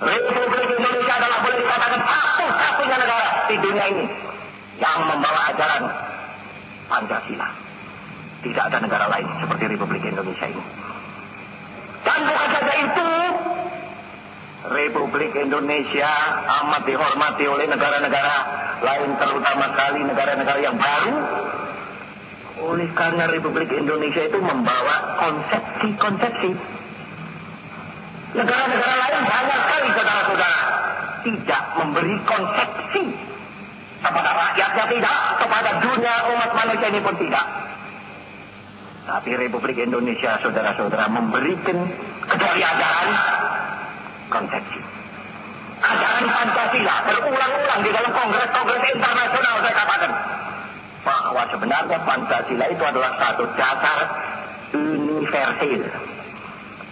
Republik Indonesia adalah boleh dikatakan satu-satunya negara di dunia ini yang membawa ajaran Pancasila. Tidak ada negara lain seperti Republik Indonesia ini. Dan bukan saja itu, Republik Indonesia amat dihormati oleh negara-negara lain, terutama sekali negara-negara yang baru. Oleh karena Republik Indonesia itu membawa konsepsi-konsepsi. Negara-negara lain banyak tidak memberi konsepsi kepada rakyatnya tidak, kepada dunia umat manusia ini pun tidak. Tapi Republik Indonesia, saudara-saudara, memberikan kecuali ajaran konsepsi. Ajaran Pancasila berulang-ulang di dalam kongres-kongres internasional saya katakan bahwa sebenarnya Pancasila itu adalah satu dasar universal.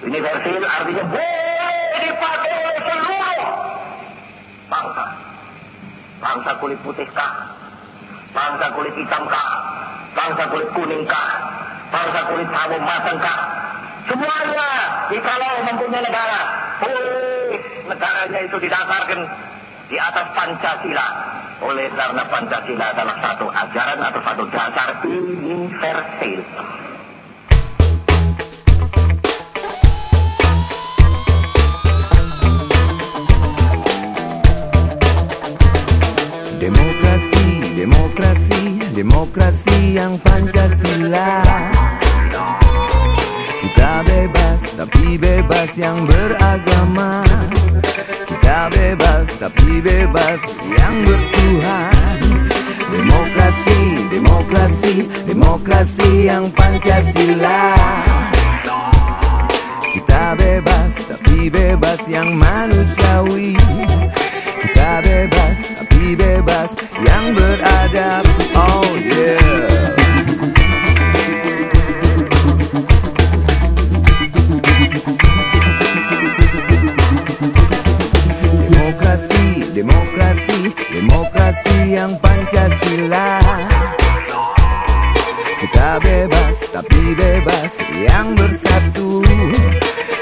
Universal artinya boleh dipakai oleh seluruh bangsa. Bangsa kulit putih kah? Bangsa kulit hitam kah? Bangsa kulit kuning kah? Bangsa kulit sawo matang kah? Semuanya, jikalau mempunyai negara, boleh negaranya itu didasarkan di atas Pancasila. Oleh karena Pancasila adalah satu ajaran atau satu dasar universal. Demokrasi, demokrasi, demokrasi yang Pancasila. Kita bebas tapi bebas yang beragama. Kita bebas tapi bebas yang bertuhan. Demokrasi, demokrasi, demokrasi yang Pancasila. Kita bebas tapi bebas yang manusiawi Kita bebas tapi bebas yang beradab Oh yeah. Demokrasi, demokrasi, demokrasi yang Pancasila. Kita bebas tapi bebas yang bersatu.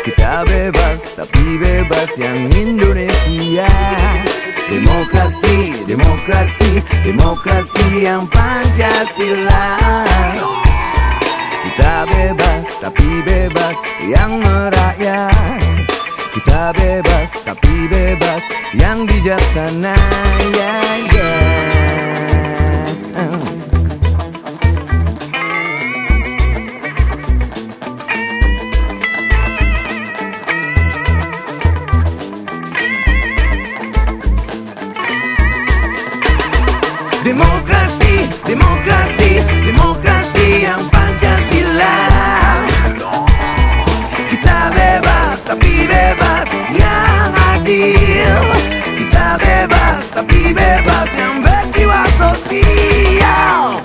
Kita bebas tapi bebas yang Indonesia Demokrasi, demokrasi, demokrasi yang Pancasila. Kita bebas tapi bebas yang merakyat. Kita bebas tapi bebas yang bijaksana ya ya. Demokrasi, Democràcia, democràcia, ampliacila. Demokrasi, demokrasi yang Pancasila Kita bebas tapi bebas yang adil Kita bebas tapi bebas i berjiwa sosial